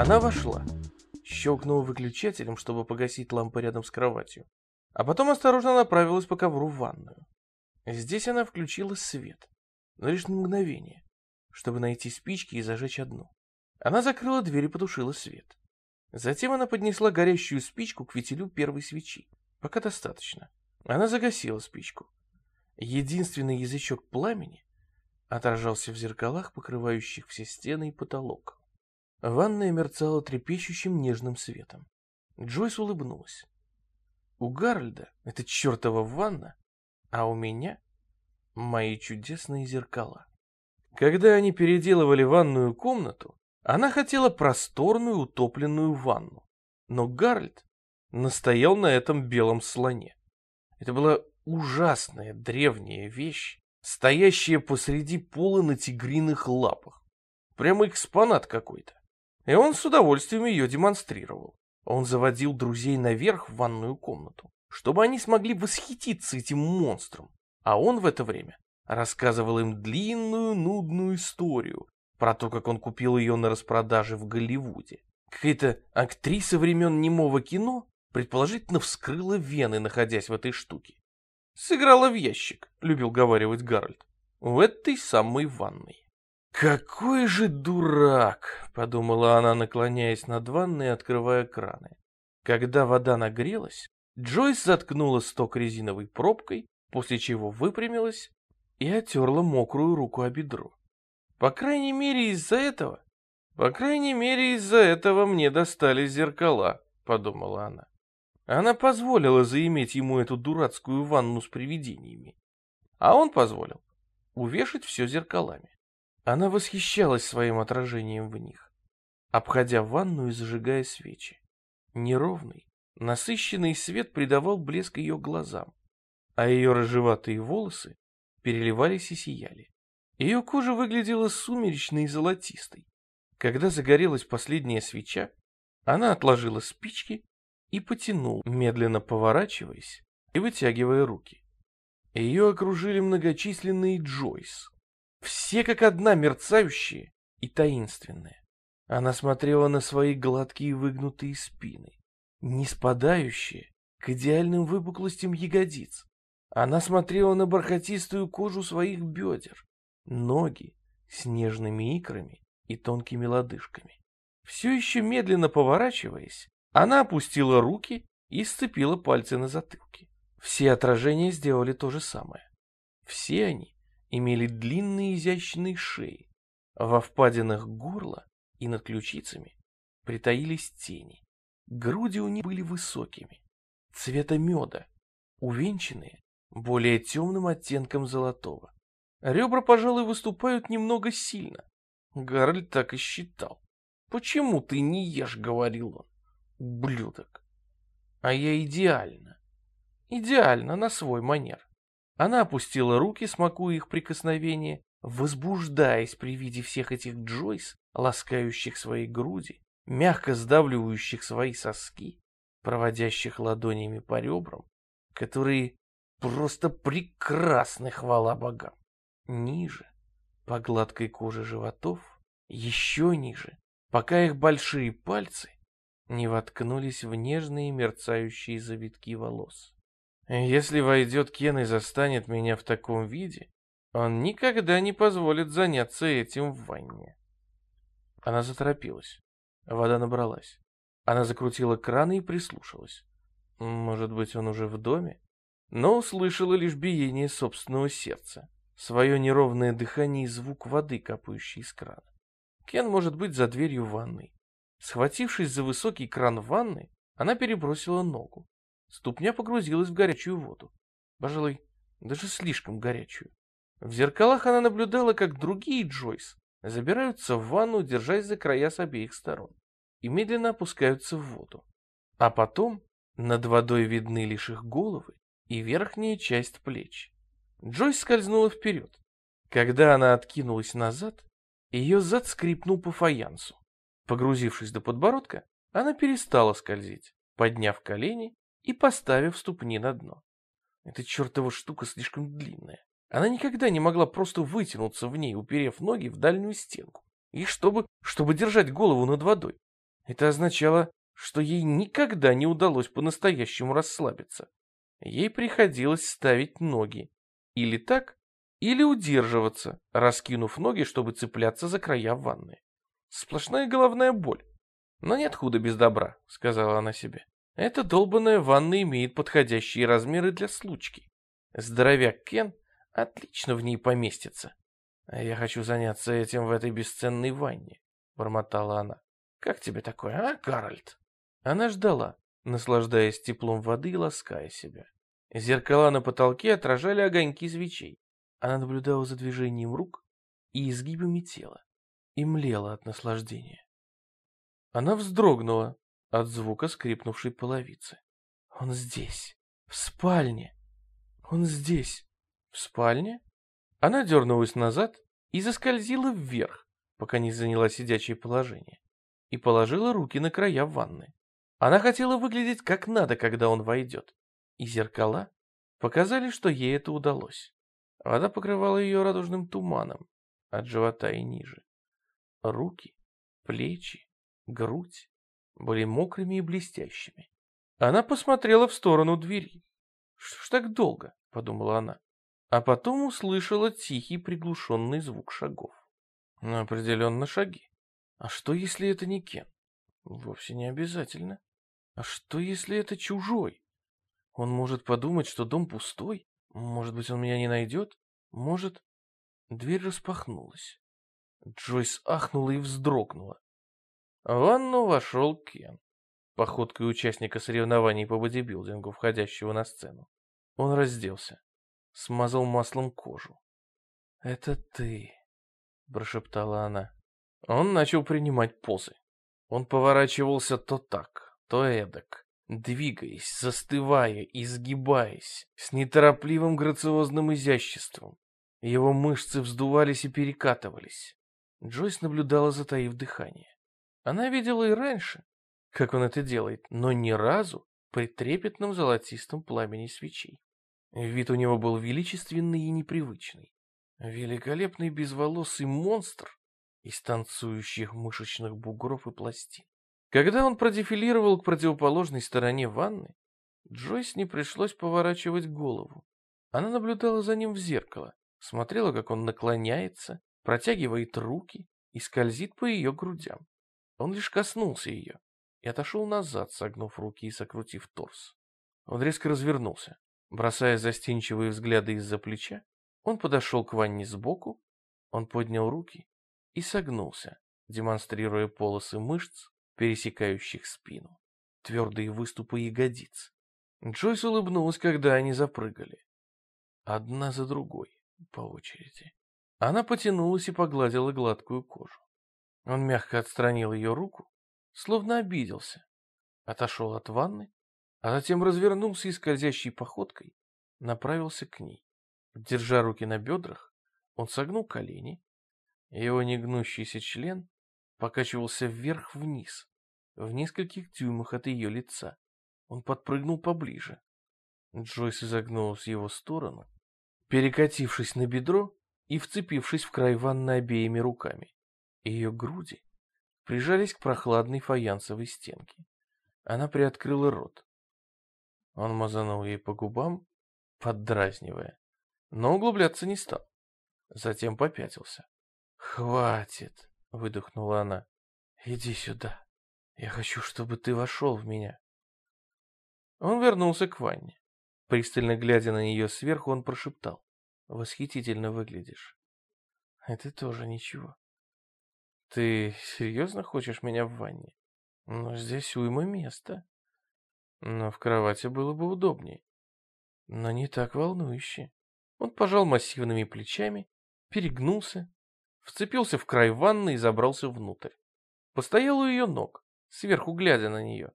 Она вошла, щелкнула выключателем, чтобы погасить лампу рядом с кроватью, а потом осторожно направилась по ковру в ванную. Здесь она включила свет, но лишь на мгновение, чтобы найти спички и зажечь одну. Она закрыла дверь и потушила свет. Затем она поднесла горящую спичку к фитилю первой свечи. Пока достаточно. Она загасила спичку. Единственный язычок пламени отражался в зеркалах, покрывающих все стены и потолок. Ванная мерцала трепещущим нежным светом. Джойс улыбнулась. У Гарольда это чертова ванна, а у меня мои чудесные зеркала. Когда они переделывали ванную комнату, она хотела просторную утопленную ванну, но Гарольд настоял на этом белом слоне. Это была ужасная древняя вещь, стоящая посреди пола на тигриных лапах. Прямо экспонат какой-то. И он с удовольствием ее демонстрировал. Он заводил друзей наверх в ванную комнату, чтобы они смогли восхититься этим монстром. А он в это время рассказывал им длинную нудную историю про то, как он купил ее на распродаже в Голливуде. Какая-то актриса времен немого кино предположительно вскрыла вены, находясь в этой штуке. Сыграла в ящик, любил говаривать Гарольд, в этой самой ванной. «Какой же дурак!» — подумала она, наклоняясь над ванной и открывая краны. Когда вода нагрелась, Джойс заткнула сток резиновой пробкой, после чего выпрямилась и отерла мокрую руку о бедро. По крайней мере из-за этого... По крайней мере из-за этого мне достались зеркала, подумала она. Она позволила заиметь ему эту дурацкую ванну с привидениями. А он позволил увешать все зеркалами. Она восхищалась своим отражением в них, обходя ванну и зажигая свечи. Неровный, насыщенный свет придавал блеск ее глазам, а ее рыжеватые волосы переливались и сияли. Ее кожа выглядела сумеречной и золотистой. Когда загорелась последняя свеча, она отложила спички и потянул, медленно поворачиваясь и вытягивая руки. Ее окружили многочисленные Джойс, все как одна мерцающие и таинственные. Она смотрела на свои гладкие выгнутые спины, не спадающие к идеальным выпуклостям ягодиц. Она смотрела на бархатистую кожу своих бедер, ноги с нежными икрами и тонкими лодыжками. Все еще медленно поворачиваясь, она опустила руки и сцепила пальцы на затылке. Все отражения сделали то же самое. Все они имели длинные изящные шеи. Во впадинах горла и над ключицами притаились тени. Груди у них были высокими, цвета меда, увенчанные более темным оттенком золотого. Ребра, пожалуй, выступают немного сильно. Гарольд так и считал. «Почему ты не ешь?» — говорил он. «Ублюдок». «А я идеально. Идеально на свой манер». Она опустила руки, смакуя их прикосновение, возбуждаясь при виде всех этих Джойс, ласкающих свои груди, мягко сдавливающих свои соски, проводящих ладонями по ребрам, которые просто прекрасны, хвала богам. Ниже, по гладкой коже животов, еще ниже, пока их большие пальцы не воткнулись в нежные мерцающие завитки волос. Если войдет Кен и застанет меня в таком виде, он никогда не позволит заняться этим в ванне. Она заторопилась. Вода набралась. Она закрутила краны и прислушалась. Может быть, он уже в доме? Но услышала лишь биение собственного сердца свое неровное дыхание и звук воды, капающей из крана. Кен может быть за дверью ванной. Схватившись за высокий кран ванны, она перебросила ногу. Ступня погрузилась в горячую воду. Пожалуй, даже слишком горячую. В зеркалах она наблюдала, как другие Джойс забираются в ванну, держась за края с обеих сторон, и медленно опускаются в воду. А потом над водой видны лишь их головы и верхняя часть плеч. Джойс скользнула вперед. Когда она откинулась назад, ее зад скрипнул по фаянсу. Погрузившись до подбородка, она перестала скользить, подняв колени и поставив ступни на дно. Эта чертова штука слишком длинная. Она никогда не могла просто вытянуться в ней, уперев ноги в дальнюю стенку. И чтобы, чтобы держать голову над водой. Это означало, что ей никогда не удалось по-настоящему расслабиться. Ей приходилось ставить ноги. Или так, или удерживаться, раскинув ноги, чтобы цепляться за края ванны. Сплошная головная боль. Но нет худа без добра, сказала она себе. Эта долбанная ванна имеет подходящие размеры для случки. Здоровяк Кен отлично в ней поместится. А я хочу заняться этим в этой бесценной ванне, бормотала она. Как тебе такое, а, Гарольд? Она ждала, наслаждаясь теплом воды и лаская себя. Зеркала на потолке отражали огоньки свечей. Она наблюдала за движением рук и изгибами тела и млела от наслаждения. Она вздрогнула от звука скрипнувшей половицы. Он здесь, в спальне. Он здесь, в спальне? Она дернулась назад и заскользила вверх, пока не заняла сидячее положение, и положила руки на края ванны. Она хотела выглядеть как надо, когда он войдет. И зеркала показали, что ей это удалось. Вода покрывала ее радужным туманом от живота и ниже. Руки, плечи, грудь были мокрыми и блестящими. Она посмотрела в сторону двери. «Что ж так долго?» — подумала она. А потом услышала тихий приглушенный звук шагов. Ну, определенно шаги. А что, если это не Кен? Вовсе не обязательно. А что, если это чужой? Он может подумать, что дом пустой. Может быть, он меня не найдет? Может... Дверь распахнулась. Джойс ахнула и вздрогнула. В ванну вошел Кен, походкой участника соревнований по бодибилдингу, входящего на сцену. Он разделся, смазал маслом кожу. «Это ты», — прошептала она. Он начал принимать позы. Он поворачивался то так, то эдак, двигаясь, застывая, изгибаясь, с неторопливым грациозным изяществом. Его мышцы вздувались и перекатывались. Джойс наблюдала, затаив дыхание. Она видела и раньше, как он это делает, но ни разу при трепетном золотистом пламени свечей. Вид у него был величественный и непривычный. Великолепный безволосый монстр из танцующих мышечных бугров и пластин. Когда он продефилировал к противоположной стороне ванны, Джойс не пришлось поворачивать голову. Она наблюдала за ним в зеркало, смотрела, как он наклоняется, протягивает руки и скользит по ее грудям. Он лишь коснулся ее и отошел назад, согнув руки и сокрутив торс. Он резко развернулся, бросая застенчивые взгляды из-за плеча. Он подошел к ванне сбоку, он поднял руки и согнулся, демонстрируя полосы мышц пересекающих спину, твердые выступы ягодиц. Джойс улыбнулась, когда они запрыгали. Одна за другой, по очереди. Она потянулась и погладила гладкую кожу. Он мягко отстранил ее руку, словно обиделся, отошел от ванны, а затем развернулся и скользящей походкой направился к ней. Держа руки на бедрах, он согнул колени, его негнущийся член покачивался вверх-вниз, в нескольких дюймах от ее лица. Он подпрыгнул поближе. Джойс изогнулась в его сторону, перекатившись на бедро и вцепившись в край ванны обеими руками. Ее груди прижались к прохладной фаянсовой стенке. Она приоткрыла рот. Он мазанул ей по губам, поддразнивая, но углубляться не стал. Затем попятился. «Хватит!» — выдохнула она. «Иди сюда!» Я хочу, чтобы ты вошел в меня. Он вернулся к ванне. Пристально глядя на нее сверху, он прошептал. Восхитительно выглядишь. Это тоже ничего. Ты серьезно хочешь меня в ванне? Но здесь уйма места. Но в кровати было бы удобнее. Но не так волнующе. Он пожал массивными плечами, перегнулся, вцепился в край ванны и забрался внутрь. Постоял у ее ног, сверху глядя на нее.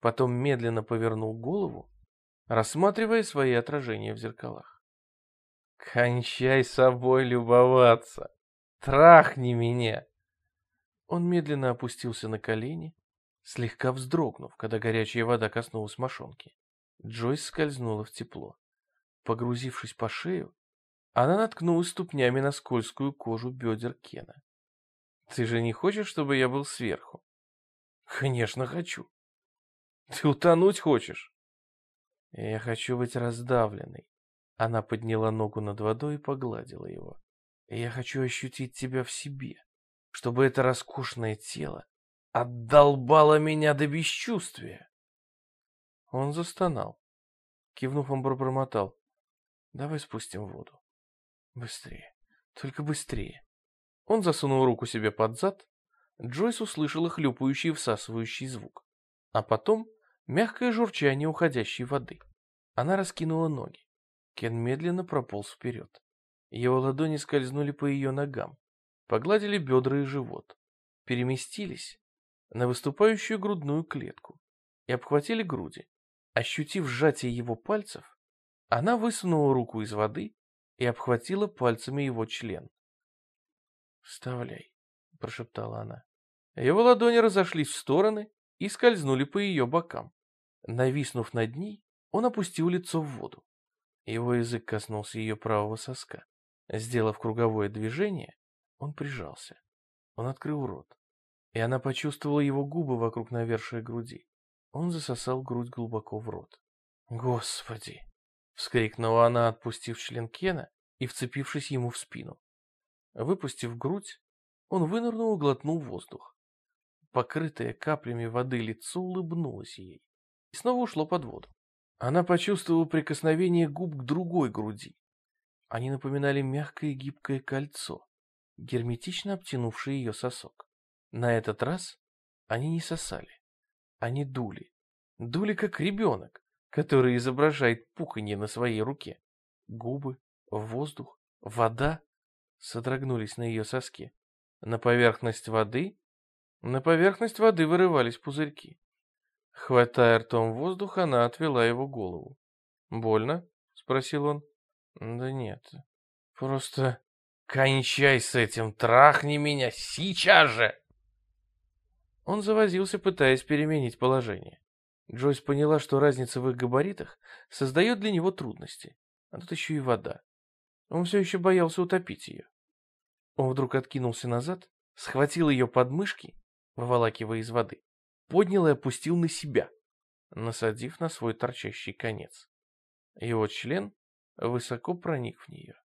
Потом медленно повернул голову, рассматривая свои отражения в зеркалах. «Кончай собой любоваться! Трахни меня!» Он медленно опустился на колени, слегка вздрогнув, когда горячая вода коснулась мошонки. Джойс скользнула в тепло. Погрузившись по шею, она наткнулась ступнями на скользкую кожу бедер Кена. «Ты же не хочешь, чтобы я был сверху?» Конечно, хочу. Ты утонуть хочешь? Я хочу быть раздавленной. Она подняла ногу над водой и погладила его. Я хочу ощутить тебя в себе, чтобы это роскошное тело отдолбало меня до бесчувствия. Он застонал. Кивнув, он пробормотал. Давай спустим воду. Быстрее. Только быстрее. Он засунул руку себе под зад. Джойс услышала хлюпающий всасывающий звук. А потом мягкое журчание уходящей воды. Она раскинула ноги. Кен медленно прополз вперед. Его ладони скользнули по ее ногам, погладили бедра и живот, переместились на выступающую грудную клетку и обхватили груди. Ощутив сжатие его пальцев, она высунула руку из воды и обхватила пальцами его член. «Вставляй», — прошептала она. Его ладони разошлись в стороны и скользнули по ее бокам. Нависнув над ней, он опустил лицо в воду. Его язык коснулся ее правого соска. Сделав круговое движение, он прижался. Он открыл рот, и она почувствовала его губы вокруг навершия груди. Он засосал грудь глубоко в рот. «Господи!» — вскрикнула она, отпустив член Кена и вцепившись ему в спину. Выпустив грудь, он вынырнул и глотнул воздух. Покрытое каплями воды лицо улыбнулось ей и снова ушло под воду. Она почувствовала прикосновение губ к другой груди. Они напоминали мягкое гибкое кольцо, герметично обтянувшее ее сосок. На этот раз они не сосали. Они дули. Дули, как ребенок, который изображает пуханье на своей руке. Губы, воздух, вода содрогнулись на ее соске. На поверхность воды... На поверхность воды вырывались пузырьки. Хватая ртом воздух, она отвела его голову. «Больно?» — спросил он. «Да нет, просто...» «Кончай с этим, трахни меня сейчас же!» Он завозился, пытаясь переменить положение. Джойс поняла, что разница в их габаритах создает для него трудности. А тут еще и вода. Он все еще боялся утопить ее. Он вдруг откинулся назад, схватил ее подмышки, выволакивая из воды, поднял и опустил на себя, насадив на свой торчащий конец. Его член высоко проник в нее.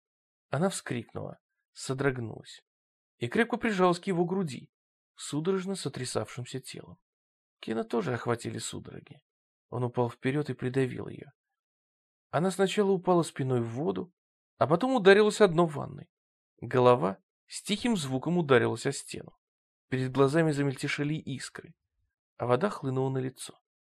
Она вскрикнула, содрогнулась и крепко прижалась к его груди, судорожно сотрясавшимся телом. Кена тоже охватили судороги. Он упал вперед и придавил ее. Она сначала упала спиной в воду, а потом ударилась о дно ванной. Голова с тихим звуком ударилась о стену. Перед глазами замельтешили искры, а вода хлынула на лицо.